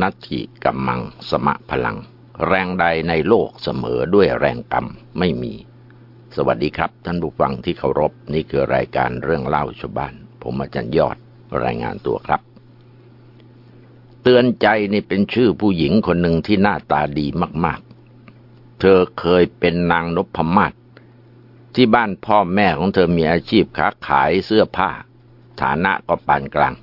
นัตถิกัมมังสมะพลัง แรงใดในโลกเสมอด้วยแรงกรรมไม่มี สวัสดีครับ ท่านผู้ฟังที่เคารพนี่คือรายการเรื่องเล่าชาวบ้าน ผมอาจารย์ยอดรายงานตัวครับ เตือนใจนี่เป็นชื่อผู้หญิงคนหนึ่งที่หน้าตาดีมาก ๆ เธอเคยเป็นนางนพมาศที่บ้านพ่อแม่ของเธอมีอาชีพค้าขายเสื้อผ้า ฐานะก็ปานกลาง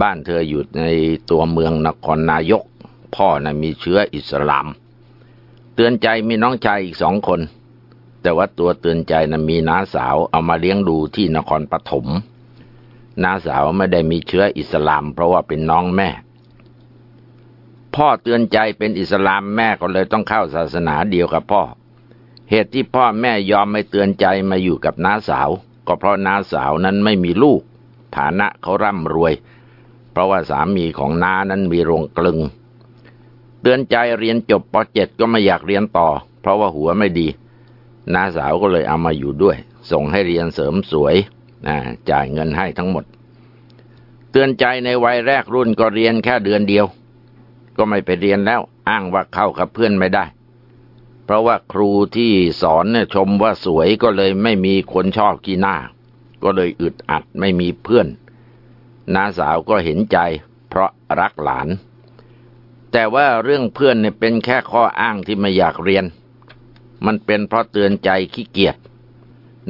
บ้านเธออยู่ในตัวเมืองนครนายก พ่อนะ่ะมีเชื้ออิสลาม เตือนใจมีน้องชายอีกสองคน แต่ว่าตัวเตือนใจนะ่ะมีน้าสาวเอามาเลี้ยงดูที่นครปฐมน้าสาวไม่ได้มีเชื้ออิสลาม เพราะว่าเป็นน้องแม่ พ่อเตือนใจเป็นอิสลามแม่ก็เลยต้องเข้าศาสนาเดียวกับพ่อ เหตุที่พ่อแม่ยอมไม่เตือนใจมาอยู่กับน้าสาว ก็เพราะน้าสาวนั้นไม่มีลูก ฐานะเขาร่ำรวย เพราะว่าสามีของน้านั้นมีโรงกลึง เตือนใจเรียนจบป .7 ก็ไม่อยากเรียนต่อ เพราะว่าหัวไม่ดี น้าสาวก็เลยเอามาอยู่ด้วย ส่งให้เรียนเสริมสวยจ่ายเงินให้ทั้งหมด เตือนใจในวัยแรกรุ่นก็เรียนแค่เดือนเดียว ก็ไม่ไปเรียนแล้วอ้างว่าเข้ากับเพื่อนไม่ได้ เพราะว่าครูที่สอนเนี่ยชมว่าสวยก็เลยไม่มีคนชอบกีหน้า ก็เลยอึดอัดไม่มีเพื่อน น้าสาวก็เห็นใจ เพราะรักหลาน แต่ว่าเรื่องเพื่อนเนี่ยเป็นแค่ข้ออ้างที่ไม่อยากเรียน มันเป็นเพราะเตือนใจขี้เกียจ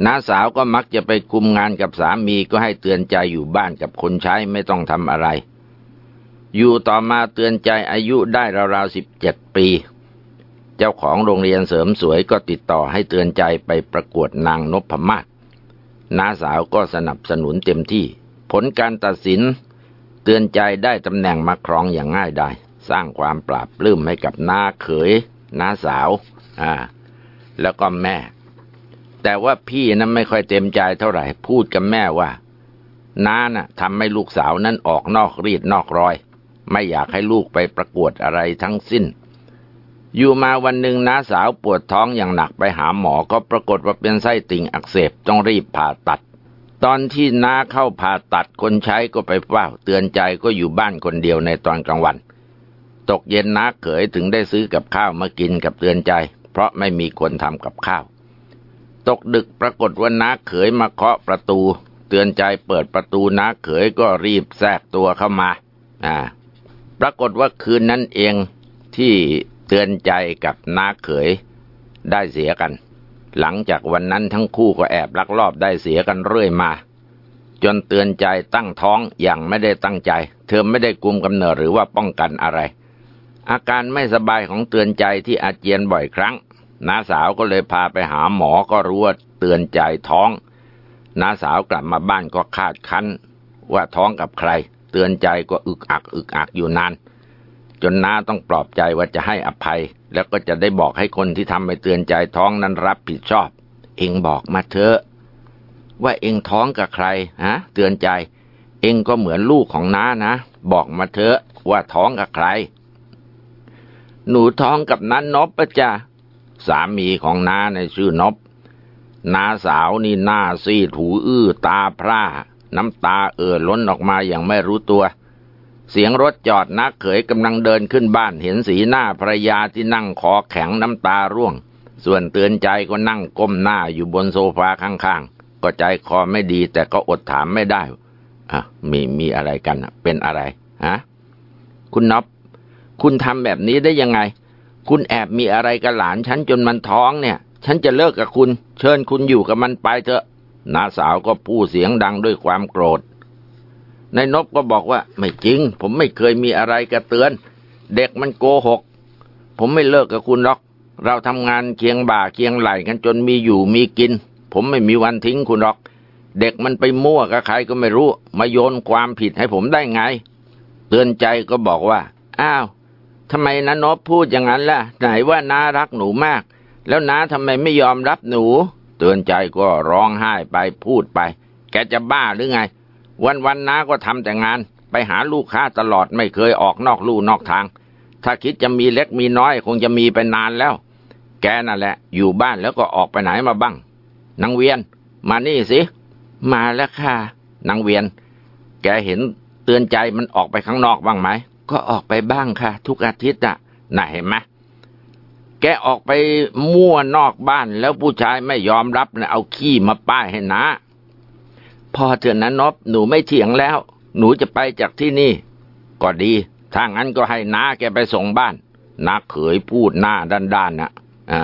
น้าสาวก็มักจะไปคุมงานกับสามีก็ให้เตือนใจอยู่บ้านกับคนใช้ไม่ต้องทำอะไร อยู่ต่อมาเตือนใจอายุได้ราวๆสิบเจ็ดปี เจ้าของโรงเรียนเสริมสวยก็ติดต่อให้เตือนใจไปประกวดนางนพมาศน้าสาวก็สนับสนุนเต็มที่ ลการตัดสิน เตือนใจได้ตำแหน่งมาครองอย่างง่ายได้ สร้างความปราบปลื้มให้กับน้าเขยน้าสาว อ่า แล้วก็แม่ แต่ว่าพี่นั้นไม่ค่อยเต็มใจเท่าไหร่ พูดกับแม่ว่าน้าน่ะทำให้ลูกสาวนั้นออกนอกรีดนอกรอย ไม่อยากให้ลูกไปประกวดอะไรทั้งสิ้น อยู่มาวันหนึ่งน้าสาวปวดท้องอย่างหนักไปหาหมอก็ปรากฏว่าเป็นไส้ติ่งอักเสบต้องรีบผ่าตัด ตอนที่น้าเข้าผ่าตัดคนใช้ก็ไปเฝ้า เตือนใจก็อยู่บ้านคนเดียวในตอนกลางวัน ตกเย็นน้าเขยถึงได้ซื้อกับข้าวมากินกับเตือนใจ เพราะไม่มีคนทำกับข้าว ตกดึกปรากฏว่าน้าเขยมาเคาะประตู เตือนใจเปิดประตูน้าเขยก็รีบแทรกตัวเข้ามาอ่าปรากฏว่าคืนนั้นเองที่เตือนใจกับน้าเขยได้เสียกัน หลังจากวันนั้นทั้งคู่ก็แอบลักลอบได้เสียกันเรื่อยมา จนเตือนใจตั้งท้องอย่างไม่ได้ตั้งใจ เธอไม่ได้กุมกำเนิดหรือว่าป้องกันอะไร อาการไม่สบายของเตือนใจที่อาเจียนบ่อยครั้งน้าสาวก็เลยพาไปหาหมอก็รู้ว่าเตือนใจท้องน้าสาวกลับมาบ้านก็คาดคั้น ว่าท้องกับใคร เตือนใจก็อึกอักอึกอักอยู่นาน จนน้าต้องปลอบใจว่าจะให้อภัย แล้วก็จะได้บอกให้คนที่ทำไปเตือนใจท้องนั้นรับผิดชอบ เองบอกมาเถอะ ว่าเองท้องกับใครฮะเตือนใจ เองก็เหมือนลูกของน้านะ บอกมาเถอะว่าท้องกับใคร หนูท้องกับนั้นนบปะจ้ะสามีของน้าในชื่อนบน้าสาวนี่หน้าซีดหูอื้อตาพร่า น้ำตาเอ่อล้นออกมาอย่างไม่รู้ตัว เสียงรถจอดนักเขยกำลังเดินขึ้นบ้านเห็นสีหน้าภรรยาที่นั่งคอแข็งน้ำตาร่วง ส่วนเตือนใจก็นั่งก้มหน้าอยู่บนโซฟาข้างๆ ก็ใจคอไม่ดีแต่ก็อดถามไม่ได้อะมีมีอะไรกันเป็นอะไรฮะคุณน็อปคุณทำแบบนี้ได้ยังไง คุณแอบมีอะไรกับหลานฉันจนมันท้องเนี่ย ฉันจะเลิกกับคุณ เชิญคุณอยู่กับมันไปเถอะน้าสาวก็พูดเสียงดังด้วยความโกรธ นายนบก็บอกว่าไม่จริง ผมไม่เคยมีอะไรกระเตือน เด็กมันโกหก ผมไม่เลิกกับคุณหรอก เราทำงานเคียงบ่าเคียงไหลกันจนมีอยู่มีกิน ผมไม่มีวันทิ้งคุณหรอก เด็กมันไปมั่วกับใครก็ไม่รู้ มาโยนความผิดให้ผมได้ไง เตือนใจก็บอกว่า อ้าวทำไมนานบพูดอย่างนั้นล่ะ ไหนว่าน้ารักหนูมาก แล้วน้าทำไมไม่ยอมรับหนู เตือนใจก็ร้องไห้ไปพูดไป แกจะบ้าหรือไง วันวันน้าก็ทำแต่งาน ไปหาลูกค้าตลอดไม่เคยออกนอกลู่นอกทาง ถ้าคิดจะมีเล็กมีน้อย คงจะมีไปนานแล้ว แกนั่นแหละ อยู่บ้านแล้วก็ออกไปไหนมาบ้างนางเวียน มานี่สิ มาแล้วค่ะนางเวียน แกเห็นเตือนใจมันออกไปข้างนอกบ้างไหม ก็ออกไปบ้างค่ะ ทุกอาทิตย์อะน่ะเห็นไหมแกออกไปมั่วนอกบ้านแล้วผู้ชายไม่ยอมรับนะเอาขี้มาป้ายให้นะ พอเถอะนะนบหนูไม่เถียงแล้ว หนูจะไปจากที่นี่ ก็ดี ถ้างั้นก็ให้น้าแกไปส่งบ้านน้าเขยพูดหน้าด้านๆนะอ่า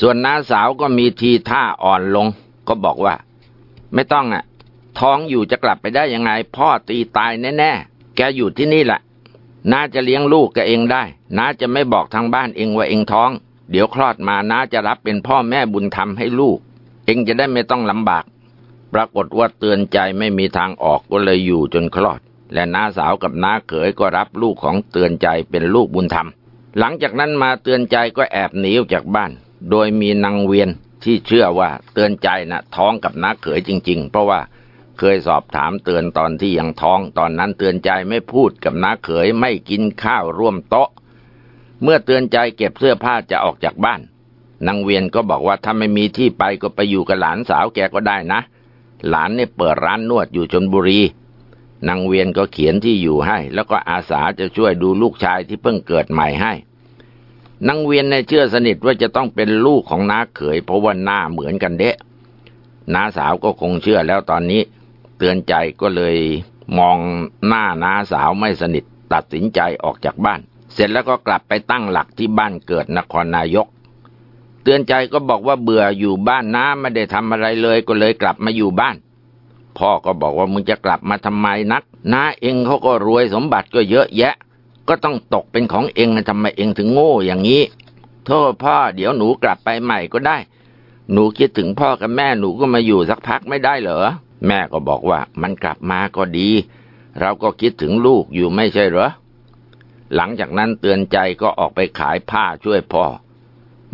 ส่วนน้าสาวก็มีทีท่าอ่อนลง ก็บอกว่า ไม่ต้องอะ ท้องอยู่จะกลับไปได้ยังไง พ่อตีตายแน่ๆ แกอยู่ที่นี่แหละน้าจะเลี้ยงลูกแกเองได้น้าจะไม่บอกทางบ้านเองว่าเองท้อง เดี๋ยวคลอดมาน้าจะรับเป็นพ่อแม่บุญธรรมให้ลูก เองจะได้ไม่ต้องลำบาก ปรากฏว่าเตือนใจไม่มีทางออกก็เลยอยู่จนคลอด และน้าสาวกับน้าเขยก็รับลูกของเตือนใจเป็นลูกบุญธรรม หลังจากนั้นมาเตือนใจก็แอบหนีออกจากบ้าน โดยมีนางเวียนที่เชื่อว่าเตือนใจนะ่ะท้องกับน้าเขยจริง ๆ เพราะว่าเคยสอบถามเตือนตอนที่ยังท้อง ตอนนั้นเตือนใจไม่พูดกับน้าเขยไม่กินข้าวร่วมโต๊ะ เมื่อเตือนใจเก็บเสื้อผ้าจะออกจากบ้านนางเวียนก็บอกว่าถ้าไม่มีที่ไปก็ไปอยู่กับหลานสาวแกก็ได้นะ หลานเนี่ยเปิดร้านนวดอยู่ชนบุรีนางเวียนก็เขียนที่อยู่ให้ แล้วก็อาสาจะช่วยดูลูกชายที่เพิ่งเกิดใหม่ให้นางเวียนในเชื่อสนิทว่าจะต้องเป็นลูกของน้าเขย เพราะว่าหน้าเหมือนกันเดะน้าสาวก็คงเชื่อแล้วตอนนี้ เตือนใจก็เลยมองหน้าน้าสาวไม่สนิทตัดสินใจออกจากบ้าน เสร็จแล้วก็กลับไปตั้งหลักที่บ้านเกิดนครนายก เตือนใจก็บอกว่าเบื่ออยู่บ้านน้าไม่ได้ทำอะไรเลยก็เลยกลับมาอยู่บ้าน พ่อก็บอกว่ามึงจะกลับมาทำไมนักน้าเองเขาก็รวยสมบัติก็เยอะแยะ ก็ต้องตกเป็นของเองทำไมเองถึงโง่อย่างนี้ โทษพ่อเดี๋ยวหนูกลับไปใหม่ก็ได้ หนูคิดถึงพ่อกับแม่หนูก็มาอยู่สักพักไม่ได้เหรอแม่ก็บอกว่ามันกลับมาก็ดี เราก็คิดถึงลูกอยู่ไม่ใช่เหรอหลังจากนั้นเตือนใจก็ออกไปขายผ้าช่วยพ่อ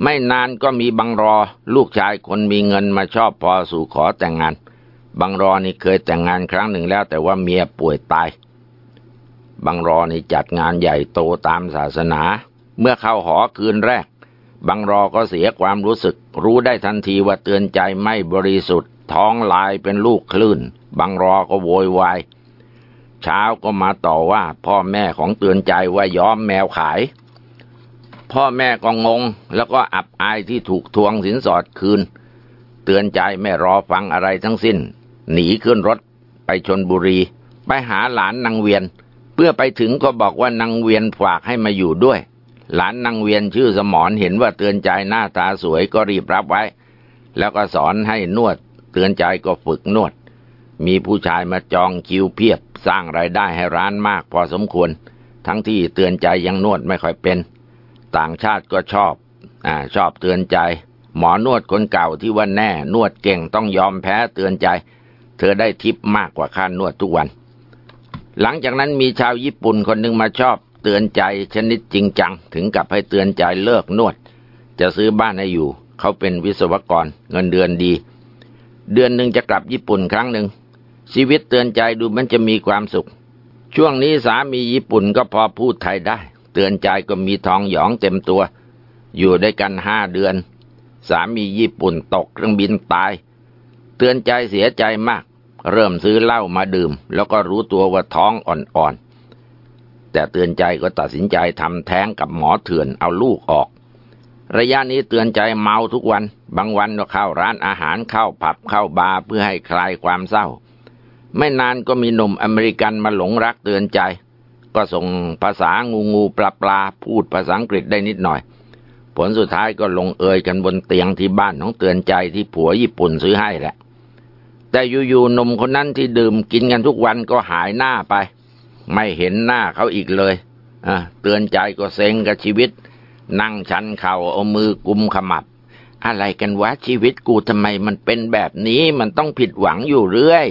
ไม่นานก็มีบังรอ ลูกชายคนมีเงินมาชอบพอสู่ขอแต่งงาน บังรอนี่เคยแต่งงานครั้งหนึ่งแล้ว แต่ว่าเมียป่วยตาย บังรอนี่จัดงานใหญ่โตตามศาสนา เมื่อเข้าหอคืนแรก บังรอก็เสียความรู้สึก รู้ได้ทันทีว่าเตือนใจไม่บริสุทธิ์ ท้องลายเป็นลูกคลื่น บังรอก็โวยวายเช้าก็มาต่อว่าพ่อแม่ของเตือนใจว่ายอมแมวขาย พ่อแม่ก็งง แล้วก็อับอายที่ถูกทวงสินสอดคืน เตือนใจไม่รอฟังอะไรทั้งสิ้น หนีขึ้นรถไปชนบุรี ไปหาหลานนางเวียน เพื่อไปถึงก็บอกว่านางเวียนฝากให้มาอยู่ด้วย หลานนางเวียนชื่อสมอนเห็นว่าเตือนใจหน้าตาสวยก็รีบรับไว้ แล้วก็สอนให้นวด เตือนใจก็ฝึกนวด มีผู้ชายมาจองคิวเพียบสร้างไรายได้ให้ร้านมากพอสมควร ทั้งที่เตือนใจยังนวดไม่ค่อยเป็น ต่างชาติก็ชอบอ่าชอบเตือนใจ หมอนวดคนเก่าที่ว่าแน่นวดเก่งต้องยอมแพ้เตือนใจ เธอได้ทิปมากกว่าค่านวดทุกวัน หลังจากนั้นมีชาวญี่ปุ่นคนหนึ่งมาชอบเตือนใจชนิดจริงจัง ถึงกับให้เตือนใจเลิกนวด จะซื้อบ้านให้อยู่ เขาเป็นวิศวกรเงินเดือนดี เดือนหนึ่งจะกลับญี่ปุ่นครั้งหนึ่งชีวิตเตือนใจดูมันจะมีความสุข ช่วงนี้สามีญี่ปุ่นก็พอพูดไทยได้ เตือนใจก็มีทองหยองเต็มตัว อยู่ด้วยกันห้าเดือน สามีญี่ปุ่นตกเครื่องบินตาย เตือนใจเสียใจมาก เริ่มซื้อเหล้ามาดื่ม แล้วก็รู้ตัวว่าท้องอ่อนๆ แต่เตือนใจก็ตัดสินใจทำแท้งกับหมอเถื่อนเอาลูกออก ระยะนี้เตือนใจเมาทุกวัน บางวันก็เข้าร้านอาหารเข้าผับเข้าบาร์เพื่อให้คลายความเศร้า ไม่นานก็มีหนุ่มอเมริกันมาหลงรักเตือนใจ ก็ส่งภาษางูงูปลาปลาพูดภาษาอังกฤษได้นิดหน่อย ผลสุดท้ายก็ลงเอยกันบนเตียงที่บ้านของเตือนใจที่ผัวญี่ปุ่นซื้อให้แหละ แต่อยู่ๆนมคนนั้นที่ดื่มกินกันทุกวันก็หายหน้าไป ไม่เห็นหน้าเขาอีกเลยอะเตือนใจก็เซ็งกับชีวิต นั่งชันเข่าเอามือกุมขมับ อะไรกันวะชีวิตกูทำไมมันเป็นแบบนี้มันต้องผิดหวังอยู่เรื่อย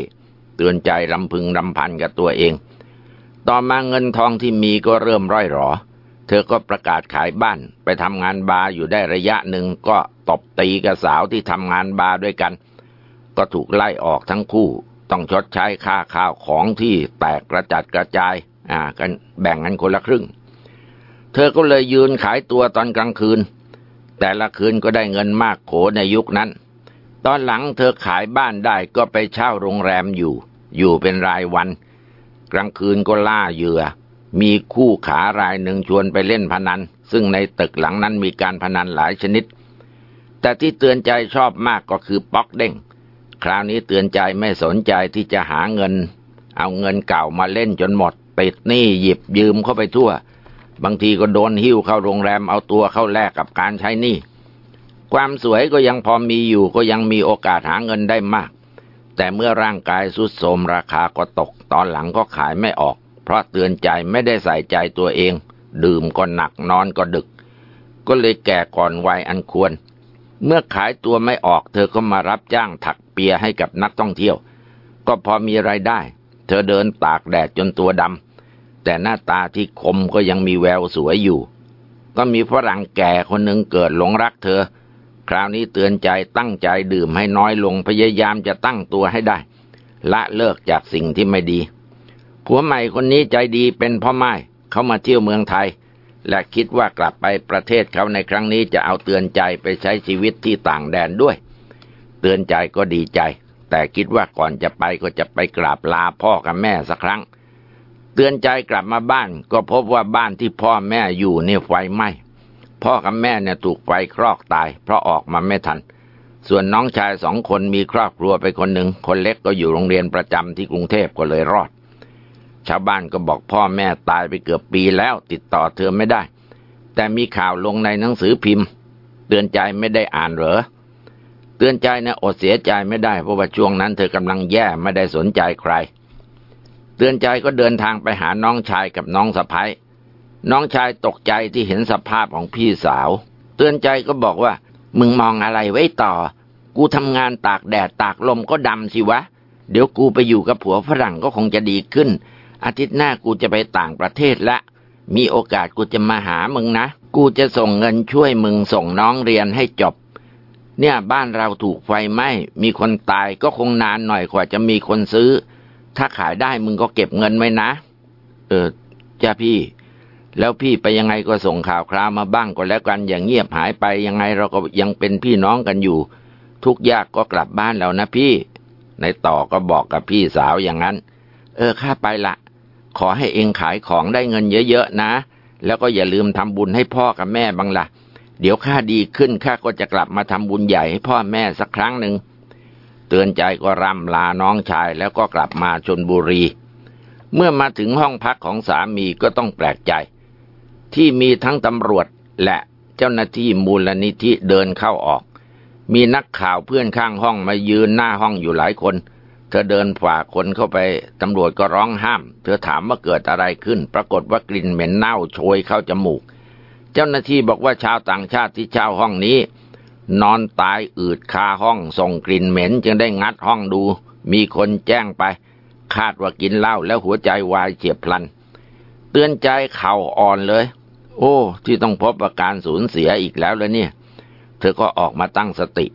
เตือนใจรำพึงรำพันกับตัวเอง ต่อมาเงินทองที่มีก็เริ่มร่อยหรอ เธอก็ประกาศขายบ้าน ไปทำงานบาร์อยู่ได้ระยะหนึ่งก็ตบตีกับสาวที่ทำงานบาร์ด้วยกัน ก็ถูกไล่ออกทั้งคู่ ต้องชดใช้ค่าข้าวของที่แตกกระจัดกระจาย อ่า กันแบ่งกันคนละครึ่ง เธอก็เลยยืนขายตัวตอนกลางคืน แต่ละคืนก็ได้เงินมากโขในยุคนั้น ตอนหลังเธอขายบ้านได้ก็ไปเช่าโรงแรมอยู่ อยู่เป็นรายวัน กลางคืนก็ล่าเหยื่อ มีคู่ขารายหนึ่งชวนไปเล่นพนัน ซึ่งในตึกหลังนั้นมีการพนันหลายชนิด แต่ที่เตือนใจชอบมากก็คือป๊อกเด้ง คราวนี้เตือนใจไม่สนใจที่จะหาเงิน เอาเงินเก่ามาเล่นจนหมด ติดหนี้หยิบยืมเข้าไปทั่ว บางทีก็โดนหิ้วเข้าโรงแรมเอาตัวเข้าแลกกับการใช้หนี้ ความสวยก็ยังพอมีอยู่ก็ยังมีโอกาสหาเงินได้มาก แต่เมื่อร่างกายสุดโทมราคาก็ตก ตอนหลังก็ขายไม่ออก เพราะเตือนใจไม่ได้ใส่ใจตัวเอง ดื่มก็หนักนอนก็ดึก ก็เลยแก่ก่อนวัยอันควร เมื่อขายตัวไม่ออก เธอก็มารับจ้างถักเปียให้กับนักท่องเที่ยว ก็พอมีไรายได้ เธอเดินตากแดดจนตัวดำแต่หน้าตาที่คมก็ยังมีแววสวยอยู่ ก็มีฝรั่งแก่คนหนึ่งเกิดหลงรักเธอ คราวนี้เตือนใจตั้งใจดื่มให้น้อยลงพยายามจะตั้งตัวให้ได้ ละเลิกจากสิ่งที่ไม่ดี ผัวใหม่คนนี้ใจดีเป็นพ่อไม้เขามาเที่ยวเมืองไทย และคิดว่ากลับไปประเทศเขาในครั้งนี้จะเอาเตือนใจไปใช้ชีวิตที่ต่างแดนด้วย เตือนใจก็ดีใจ แต่คิดว่าก่อนจะไปก็จะไปกราบลาพ่อกับแม่สักครั้ง เตือนใจกลับมาบ้าน ก็พบว่าบ้านที่พ่อแม่อยู่เนี่ยไฟไหม้ พ่อกับแม่เนี่ยถูกไฟคลอกตาย เพราะออกมาไม่ทัน ส่วนน้องชายสองคนมีครอบครัวไปคนหนึ่ง คนเล็กก็อยู่โรงเรียนประจำที่กรุงเทพก็เลยรอด ชาวบ้านก็บอกพ่อแม่ตายไปเกือบปีแล้วติดต่อเธอไม่ได้ แต่มีข่าวลงในหนังสือพิมพ์ เตือนใจไม่ได้อ่านเหรอ เตือนใจนะอดเสียใจไม่ได้เพราะว่าช่วงนั้นเธอกำลังแย่ไม่ได้สนใจใคร เตือนใจก็เดินทางไปหาน้องชายกับน้องสะพ้าย น้องชายตกใจที่เห็นสภาพของพี่สาว เตือนใจก็บอกว่า มึงมองอะไรไว้ต่อ กูทำงานตากแดดตากลมก็ดำสิวะ เดี๋ยวกูไปอยู่กับผัวฝรั่งก็คงจะดีขึ้น อาทิตย์หน้ากูจะไปต่างประเทศละ มีโอกาสกูจะมาหามึงนะ กูจะส่งเงินช่วยมึงส่งน้องเรียนให้จบ เนี่ยบ้านเราถูกไฟไหม้ มีคนตายก็คงนานหน่อยกว่าจะมีคนซื้อ ถ้าขายได้มึงก็เก็บเงินไว้นะ เออจ้าพี่ แล้วพี่ไปยังไงก็ส่งข่าวคราวมาบ้างก็แล้วกันอย่างเงียบหายไปยังไงเราก็ยังเป็นพี่น้องกันอยู่ ทุกยากก็กลับบ้านแล้วนะพี่ ในต่อก็บอกกับพี่สาวอย่างนั้น เออข้าไปละ ขอให้เองขายของได้เงินเยอะๆนะ แล้วก็อย่าลืมทำบุญให้พ่อกับแม่บ้างละ่ะ เดี๋ยวข้าดีขึ้นข้าก็จะกลับมาทำบุญใหญ่ให้พ่อแม่สักครั้งหนึ่งเตือนใจก็ร่ำลาน้องชายแล้วก็กลับมาชนบุรี เมื่อมาถึงห้องพักของสามีก็ต้องแปลกใจ ที่มีทั้งตำรวจและเจ้าหน้าที่มูลนิธิเดินเข้าออก มีนักข่าวเพื่อนข้างห้องมายืนหน้าห้องอยู่หลายคน เธอเดินฝ่าคนเข้าไป ตำรวจก็ร้องห้าม เธอถามว่าเกิดอะไรขึ้น ปรากฏว่ากลิ่นเหม็นเน่าโชยเข้าจมูก เจ้าหน้าที่บอกว่าชาวต่างชาติที่เช่าห้องนี้ นอนตายอืดคาห้องส่งกลิ่นเหม็นจึงได้งัดห้องดู มีคนแจ้งไป คาดว่ากินเหล้าแล้วหัวใจวายเฉียบพลัน เตือนใจเข่าอ่อนเลย โอ้ ที่ต้องพบอาการสูญเสียอีกแล้วแล้วเนี่ย เธอก็ออกมาตั้งสติ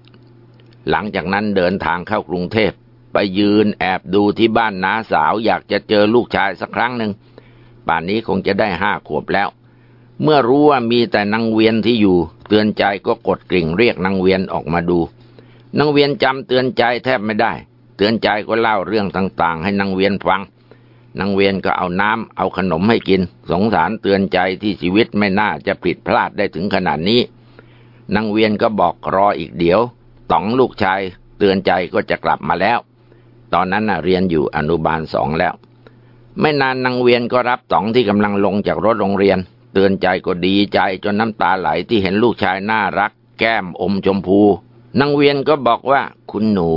หลังจากนั้นเดินทางเข้ากรุงเทพไปยืนแอบดูที่บ้านน้าสาวอยากจะเจอลูกชายสักครั้งหนึ่งป่านนี้คงจะได้ห้าขวบแล้ว เมื่อรู้ว่ามีแต่นางเวียนที่อยู่ เตือนใจก็กดกริ่งเรียกนางเวียนออกมาดูนางเวียนจำเตือนใจแทบไม่ได้ เตือนใจก็เล่าเรื่องต่างๆ ให้นางเวียนฟัง นางเวียนก็เอาน้ำเอาขนมให้กิน สงสารเตือนใจที่ชีวิตไม่น่าจะผิดพลาดได้ถึงขนาดนี้ นางเวียนก็บอกรออีกเดี๋ยวต๋องลูกชายเตือนใจก็จะกลับมาแล้ว ตอนนั้นนะเรียนอยู่อนุบาลสองแล้ว ไม่นานนางเวียนก็รับต๋องที่กำลังลงจากรถโรงเรียน เตือนใจก็ดีใจจนน้ำตาไหลที่เห็นลูกชายน่ารัก แก้มอมชมพูนางเวียนก็บอกว่าคุณหนู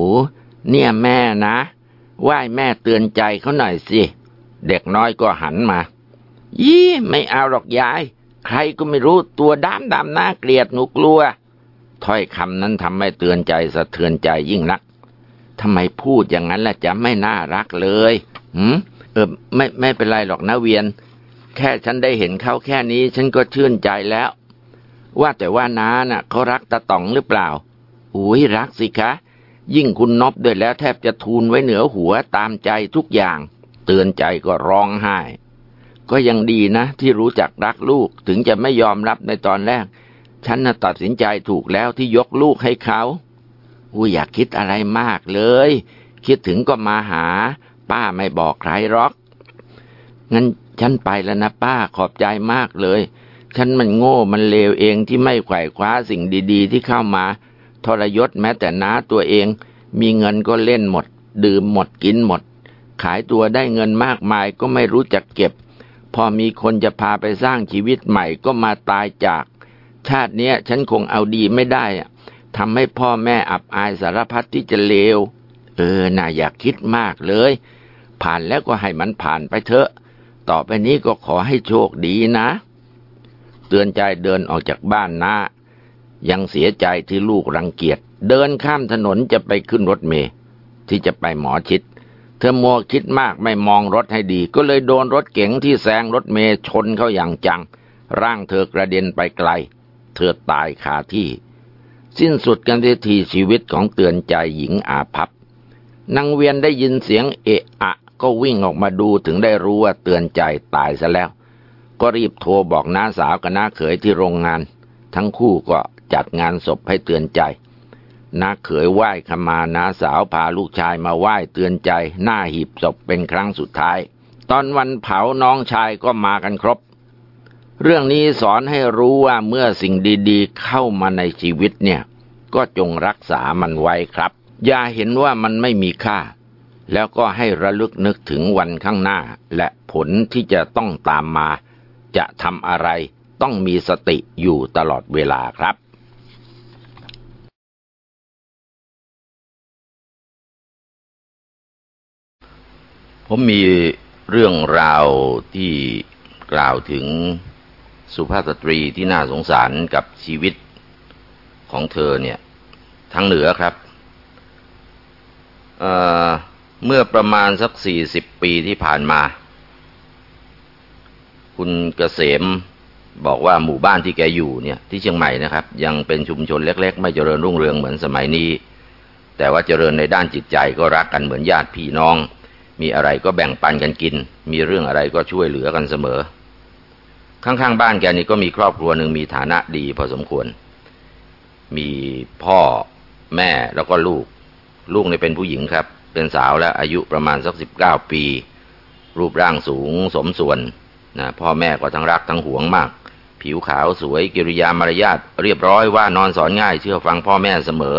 เนี่ยแม่นะไหว้แม่เตือนใจเขาหน่อยสิ เด็กน้อยก็หันมา ยี่ไม่เอาหรอกยาย ใครก็ไม่รู้ตัวดำดำน่าเกลียดหนูกลัว ถ้อยคำนั้นทำให้เตือนใจสะเทือนใจยิ่งนักทำไมพูดอย่างนั้นล่ะจะไม่น่ารักเลยหืมเออไม่ไม่เป็นไรหรอกนะเวียน แค่ฉันได้เห็นเขาแค่นี้ ฉันก็ชื่นใจแล้ว ว่าแต่ว่าน้าน่ะเขารักตาต๋องหรือเปล่าอุ้ยรักสิคะ ยิ่งคุณนบด้วยแล้วแทบจะทูลไว้เหนือหัวตามใจทุกอย่าง เตือนใจก็ร้องไห้ ก็ยังดีนะที่รู้จักรักลูกถึงจะไม่ยอมรับในตอนแรก ฉันน่ะตัดสินใจถูกแล้วที่ยกลูกให้เขากูอยากคิดอะไรมากเลย คิดถึงก็มาหา ป้าไม่บอกใครหรอก งั้นฉันไปแล้วนะป้าขอบใจมากเลย ฉันมันโง่มันเลวเองที่ไม่ไขว่คว้าสิ่งดีๆ ที่เข้ามา ทรยศแม้แต่น้าตัวเอง มีเงินก็เล่นหมด ดื่มหมดกินหมด ขายตัวได้เงินมากมายก็ไม่รู้จักเก็บ พอมีคนจะพาไปสร้างชีวิตใหม่ก็มาตายจาก ชาติเนี้ยฉันคงเอาดีไม่ได้อะทำให้พ่อแม่อับอายสารพัดที่จะเลว เออ น่าอยากคิดมากเลย ผ่านแล้วก็ให้มันผ่านไปเถอะ ต่อไปนี้ก็ขอให้โชคดีนะ เตือนใจเดินออกจากบ้านนะ ยังเสียใจที่ลูกรังเกียจ เดินข้ามถนนจะไปขึ้นรถเมล์ที่จะไปหมอชิด ธอมัวคิดมากไม่มองรถให้ดี ก็เลยโดนรถเก๋งที่แซงรถเมล์ชนเข้าอย่างจัง ร่างเธอกระเด็นไปไกล เธอตายคาที่ สิ้นสุดกันทีชีวิตของเตือนใจหญิงอาภัพนางเวียนได้ยินเสียงเอะอะก็วิ่งออกมาดูถึงได้รู้ว่าเตือนใจตายซะแล้ว ก็รีบโทรบอกน้าสาวกับน้าเขยที่โรงงาน ทั้งคู่ก็จัดงานศพให้เตือนใจ น้าเขยไหว้ขมาน้าสาวพาลูกชายมาไหว้เตือนใจ หน้าหีบศพเป็นครั้งสุดท้าย ตอนวันเผาน้องชายก็มากันครบ เรื่องนี้สอนให้รู้ว่าเมื่อสิ่งดีๆ เข้ามาในชีวิตเนี่ย ก็จงรักษามันไว้ครับ อย่าเห็นว่ามันไม่มีค่า แล้วก็ให้ระลึกนึกถึงวันข้างหน้า และผลที่จะต้องตามมา จะทำอะไรต้องมีสติอยู่ตลอดเวลาครับ ผมมีเรื่องราวที่กล่าวถึงสุภาพสตรีที่น่าสงสารกับชีวิตของเธอเนี่ย ทั้งเหนือครับเเมื่อประมาณสักสี่สิบปีที่ผ่านมา คุณเกษมบอกว่าหมู่บ้านที่แกอยู่เนี่ย ที่เชียงใหม่นะครับ ยังเป็นชุมชนเล็ก ๆ ไม่เจริญรุ่งเรืองเหมือนสมัยนี้ แต่ว่าเจริญในด้านจิตใจก็รักกันเหมือนญาติพี่น้อง มีอะไรก็แบ่งปันกันกิน มีเรื่องอะไรก็ช่วยเหลือกันเสมอ ข้างๆบ้านแกนี่ก็มีครอบครัวหนึ่งมีฐานะดีพอสมควร มีพ่อแม่แล้วก็ลูก ลูกนี่เป็นผู้หญิงครับ เป็นสาวแล้วอายุประมาณสักสิบเก้าปี รูปร่างสูงสมส่วนนะพ่อแม่ก็ทั้งรักทั้งหวงมาก ผิวขาวสวยกิริยามารยาทเรียบร้อยว่านอนสอนง่ายเชื่อฟังพ่อแม่เสมอ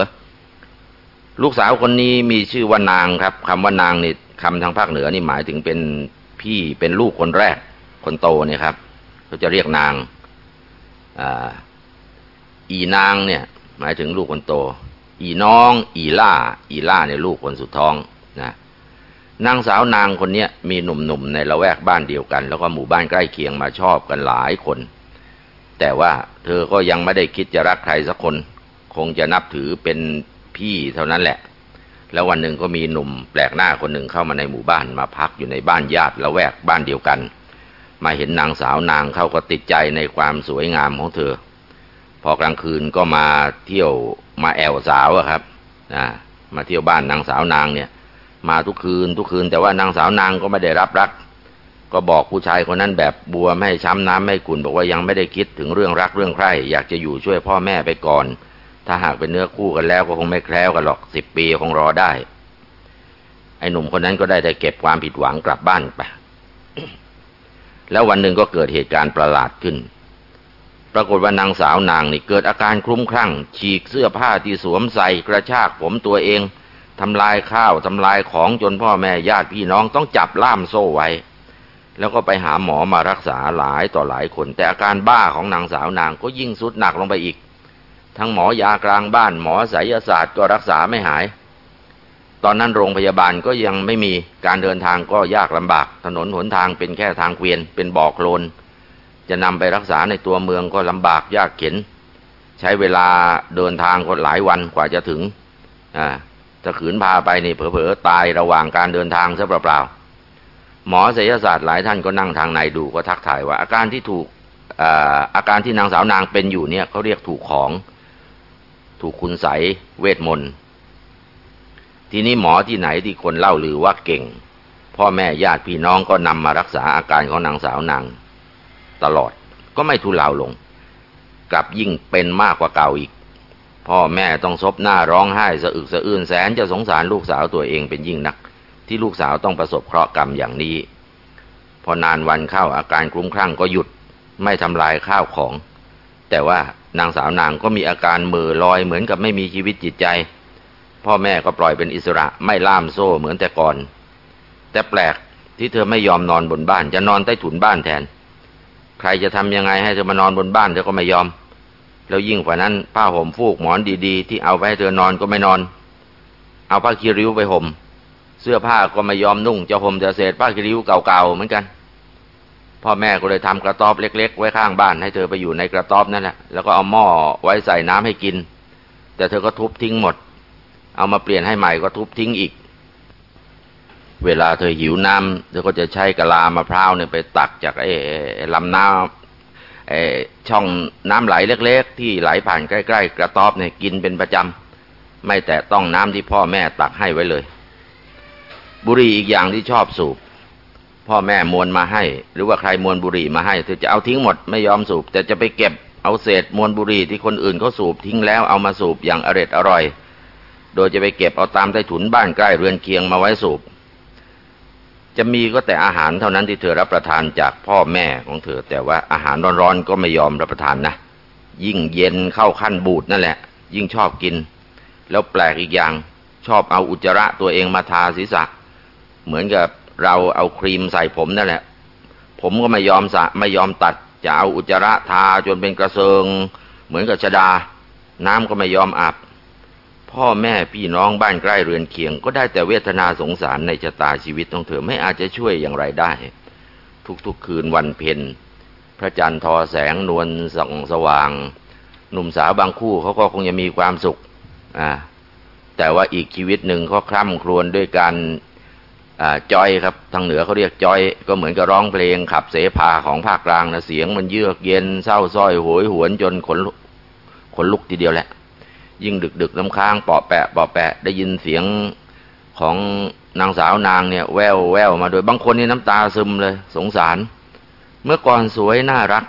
ลูกสาวคนนี้มีชื่อว่านางครับคำว่านางนี่ คำทางภาคเหนือนี่หมายถึงเป็นพี่เป็นลูกคนแรก คนโตเนี่ยครับเขาจะเรียกนางออีนางเนี่ย หมายถึงลูกคนโต อีน้อง อีล่า อีล่าเนี่ยลูกคนสุดท้องนะนางสาวนางคนเนี้ยมีหนุ่มๆในละแวกบ้านเดียวกัน แล้วก็หมู่บ้านใกล้เคียงมาชอบกันหลายคน แต่ว่าเธอก็ยังไม่ได้คิดจะรักใครสักคน คงจะนับถือเป็นพี่เท่านั้นแหละ แล้ววันหนึ่งก็มีหนุ่มแปลกหน้าคนหนึ่งเข้ามาในหมู่บ้านมาพักอยู่ในบ้านญาติละแวกบ้านเดียวกัน มาเห็นนางสาวนางเขาก็ติดใจในความสวยงามของเธอ พอกลางคืนก็มาเที่ยวมาแอวสาวครับนะมาเที่ยวบ้านนางสาวนางเนี่ย มาทุกคืนทุกคืนแต่ว่านางสาวนางก็ไม่ได้รับรัก ก็บอกผู้ชายคนนั้นแบบบัวไม่ช้ำน้ำไม่ขุนบอกว่ายังไม่ได้คิดถึงเรื่องรักเรื่องใคร่อยากจะอยู่ช่วยพ่อแม่ไปก่อน ถ้าหากเป็นเนื้อคู่กันแล้วก็คงไม่แคล้วกันหรอกสิบปีคงรอได้ ไอ้หนุ่มคนนั้นก็ได้แต่เก็บความผิดหวังกลับบ้านไป แล้ววันหนึ่งก็เกิดเหตุการณ์ประหลาดขึ้น ปรากฏว่านางสาวนางนี่เกิดอาการคลุ้มคลั่ง ฉีกเสื้อผ้าที่สวมใส่กระชากผมตัวเองทำลายข้าวทำลายของจนพ่อแม่ญาติพี่น้องต้องจับล่ามโซ่ไว้ แล้วก็ไปหาหมอมารักษาหลายต่อหลายคน แต่อาการบ้าของนางสาวนางก็ยิ่งสุดหนักลงไปอีก ทั้งหมอยากลางบ้านหมอไสยศาสตร์ก็รักษาไม่หาย ตอนนั้นโรงพยาบาลก็ยังไม่มีการเดินทางก็ยากลำบาก ถนนหนทางเป็นแค่ทางเกวียนเป็นบ่อโคลน จะนำไปรักษาในตัวเมืองก็ลำบากยากเข็น ใช้เวลาเดินทางก็หลายวันกว่าจะถึงอ่าถ้าขืนพาไปนี่เผลอๆตายระหว่างการเดินทางซะเปล่าๆหมอศิลศาสตร์หลายท่านก็นั่งทางในดูก็ทักทายว่า อาการที่ถูกอาการที่นางสาวนางเป็นอยู่เนี่ยเขาเรียกถูกของ ถูกคุณใสเวทมนต์ทีนี้หมอที่ไหนที่คนเล่าลือว่าเก่ง พ่อแม่ญาติพี่น้องก็นำมารักษาอาการของนางสาวนางตลอดก็ไม่ทุเลาลง กลับยิ่งเป็นมากกว่าเก่าอีก พ่อแม่ต้องซบหน้าร้องไห้สะอึกสะอื้นแสนจะสงสารลูกสาวตัวเองเป็นยิ่งนัก ที่ลูกสาวต้องประสบเคราะห์กรรมอย่างนี้ พอนานวันเข้าอาการคลุ้มคลั่งก็หยุด ไม่ทำลายข้าวของ แต่ว่านางสาวนางก็มีอาการมือลอยเหมือนกับไม่มีชีวิตจิตใจ พ่อแม่ก็ปล่อยเป็นอิสระไม่ล่ามโซ่เหมือนแต่ก่อน แต่แปลกที่เธอไม่ยอมนอนบนบ้าน จะนอนใต้ถุนบ้านแทน ใครจะทำยังไงให้เธอมานอนบนบ้านเธอก็ไม่ยอม แล้วยิ่งกว่านั้นผ้าห่มฟูกหมอนดีๆ ที่เอาไปให้เธอนอนก็ไม่นอน เอาผ้าคีริ้วไปห่มเสื้อผ้าก็ไม่ยอมนุ่งจะห่มจะเศษผ้าคีริ้วเก่าๆเหมือนกัน พ่อแม่ก็เลยทำกระต๊อบเล็ก ๆ ไว้ข้างบ้านให้เธอไปอยู่ในกระต๊อบนั่นแหละแล้วก็เอาหม้อไว้ใส่น้ำให้กิน แต่เธอก็ทุบทิ้งหมด เอามาเปลี่ยนให้ใหม่ก็ทุบทิ้งอีก เวลาเธอหิวน้ำเธอก็จะใช้กะลามะพร้าวเนี่ยไปตักจากไอ้ลำน้ำไอ้ช่องน้ำไหลเล็ก ๆ ที่ไหลผ่านใกล้ ๆ กระต๊อบเนี่ยกินเป็นประจำไม่แต่ต้องน้ำที่พ่อแม่ตักให้ไว้เลย บุรีอีกอย่างที่ชอบสูบ พ่อแม่มวนมาให้ หรือว่าใครมวนบุหรี่มาให้เธอจะเอาทิ้งหมดไม่ยอมสูบ แต่จะไปเก็บเอาเศษมวนบุหรี่ที่คนอื่นเขาสูบทิ้งแล้วเอามาสูบอย่างอร็ดอร่อย โดยจะไปเก็บเอาตามใต้ถุนบ้านใกล้เรือนเคียงมาไว้สูบ จะมีก็แต่อาหารเท่านั้นที่เธอรับประทานจากพ่อแม่ของเธอ แต่ว่าอาหารร้อนๆก็ไม่ยอมรับประทานนะยิ่งเย็นเข้าขั้นบูดนั่นแหละ ยิ่งชอบกิน แล้วแปลกอีกอย่างชอบเอาอุจจาระตัวเองมาทาศีรษะ เหมือนกับ เราเอาครีมใส่ผมนั่นแหละ ผมก็ไม่ยอมสะไม่ยอมตัด จะเอาอุจจาระทาจนเป็นกระเซิง เหมือนกับชดา น้ำก็ไม่ยอมอาบพ่อแม่พี่น้องบ้านใกล้เรือนเคียง ก็ได้แต่เวทนาสงสารในชะตาชีวิตของเธอไม่อาจจะช่วยอย่างไรได้ ทุกๆคืนวันเพ็ญพระจันทร์ทอแสงนวลส่องสว่าง หนุ่มสาวบางคู่เขาก็คงจะมีความสุขอ่าแต่ว่าอีกชีวิตหนึ่งเขาคร่ำครวญด้วยการ จอยครับทางเหนือเขาเรียกจอย ก็เหมือนกับร้องเพลงขับเสพาของภาคกลางนะเสียงมันเยือกเย็นเศร้าส้อยโหยหวนจนขนขนลุกทีเดียวแหละ ยิ่งดึกดึกน้ำค้างปอแปะปอแปะ ได้ยินเสียงของนางสาวนางเนี่ย แววแววมาโดยบางคนนี่น้ำตาซึมเลย สงสาร เมื่อก่อนสวยน่ารัก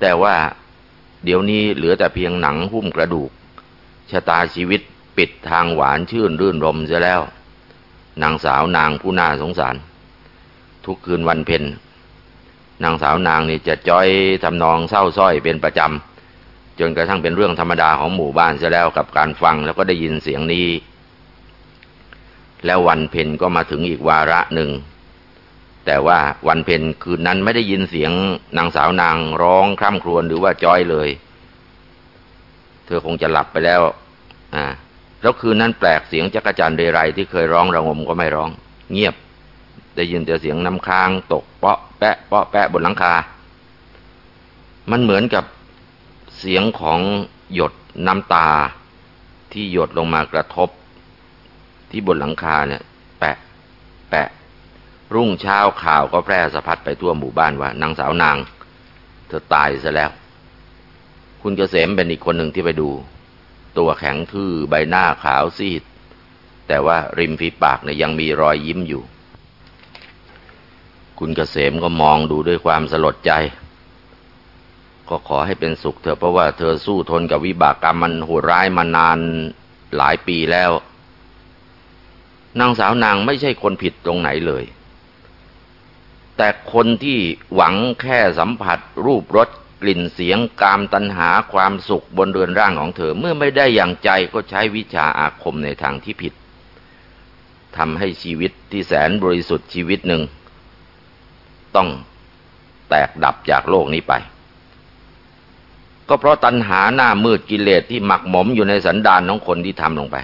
แต่ว่าเดี๋ยวนี้เหลือแต่เพียงหนังหุ้มกระดูกชะตาชีวิตปิดทางหวานชื่นรื่นรมเสียแล้ว นางสาวนางผู้น่าสงสาร ทุกคืนวันเพ็ญนางสาวนางนี่จะจ้อยทำนองเศร้าส้อยเป็นประจำจนกระทั่งเป็นเรื่องธรรมดาของหมู่บ้านเสียแล้วกับการฟังแล้วก็ได้ยินเสียงนี้ แล้ววันเพ็ญก็มาถึงอีกวาระหนึ่ง แต่ว่าวันเพ็ญคืนนั้นไม่ได้ยินเสียงนางสาวนางร้องคร่ำครวญหรือว่าจ้อยเลย เธอคงจะหลับไปแล้ว อ่า แล้วคืนนั้นแปลกเสียงจักรจันเรไรที่เคยร้องระงมก็ไม่ร้อง เงียบ ได้ยินแต่เสียงน้ำค้างตกเปาะแปะเปาะแปะบนหลังคา มันเหมือนกับเสียงของหยดน้ำตาที่หยดลงมากระทบ ที่บนหลังคาเนี่ย แปะ แปะ รุ่งเช้าข่าวก็แพร่สะพัดไปทั่วหมู่บ้านว่านางสาวนาง เธอตายซะแล้ว คุณเกษมเป็นอีกคนหนึ่งที่ไปดู ตัวแข็งทื่อใบหน้าขาวซีด แต่ว่าริมฝีปากเนี่ยยังมีรอยยิ้มอยู่ คุณเกษมก็มองดูด้วยความสลดใจ ก็ขอให้เป็นสุขเถอะเพราะว่าเธอสู้ทนกับวิบากกรรมมันโหดร้ายมานานหลายปีแล้ว นางสาวนางไม่ใช่คนผิดตรงไหนเลยแต่คนที่หวังแค่สัมผัสรูปรส กลิ่นเสียงกามตัณหาความสุขบนเรือนร่างของเธอ เมื่อไม่ได้อย่างใจก็ใช้วิชาอาคมในทางที่ผิดทำให้ชีวิตที่แสนบริสุทธิ์ชีวิตหนึ่ง ต้องแตกดับจากโลกนี้ไป ก็เพราะตัณหาหน้ามืดกิเลสที่หมักหมมอยู่ในสันดานของคนที่ทำลงไป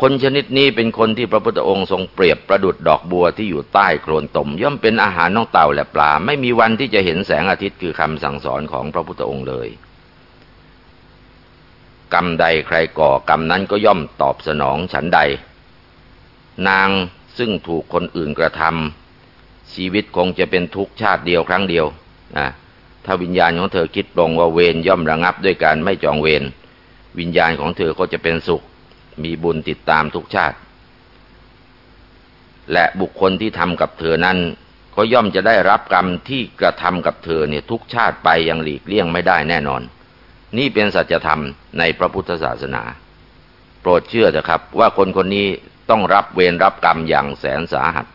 คนชนิดนี้เป็นคนที่พระพุทธองค์ทรงเปรียบประดุดดอกบัวที่อยู่ใต้โคลนตม ย่อมเป็นอาหารน้องเต่าและปลา ไม่มีวันที่จะเห็นแสงอาทิตย์คือคำสั่งสอนของพระพุทธองค์เลย กรรมใดใครก่อกรรมนั้นก็ย่อมตอบสนองฉันใด นางซึ่งถูกคนอื่นกระทำชีวิตคงจะเป็นทุกชาติเดียวครั้งเดียวนะถ้าวิญญาณของเธอคิดตรงว่าเวรย่อมระงับด้วยการไม่จองเวรวิญญาณของเธอก็จะเป็นสุข มีบุญติดตามทุกชาติ และบุคคลที่ทำกับเธอนั้น ก็ย่อมจะได้รับกรรมที่กระทำกับเธอเนี่ยทุกชาติไปยังหลีกเลี่ยงไม่ได้แน่นอน นี่เป็นสัจธรรมในพระพุทธศาสนา โปรดเชื่อเถอะครับ ว่าคนคนนี้ต้องรับเวรรับกรรมอย่างแสนสาหัส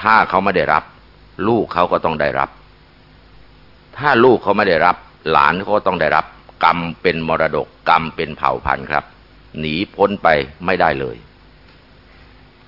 ถ้าเขาไม่ได้รับ ลูกเขาก็ต้องได้รับ ถ้าลูกเขาไม่ได้รับ หลานเขาก็ต้องได้รับ กรรมเป็นมรดกกรรมเป็นเผ่าพันธุ์ครับ หนีพ้นไปไม่ได้เลย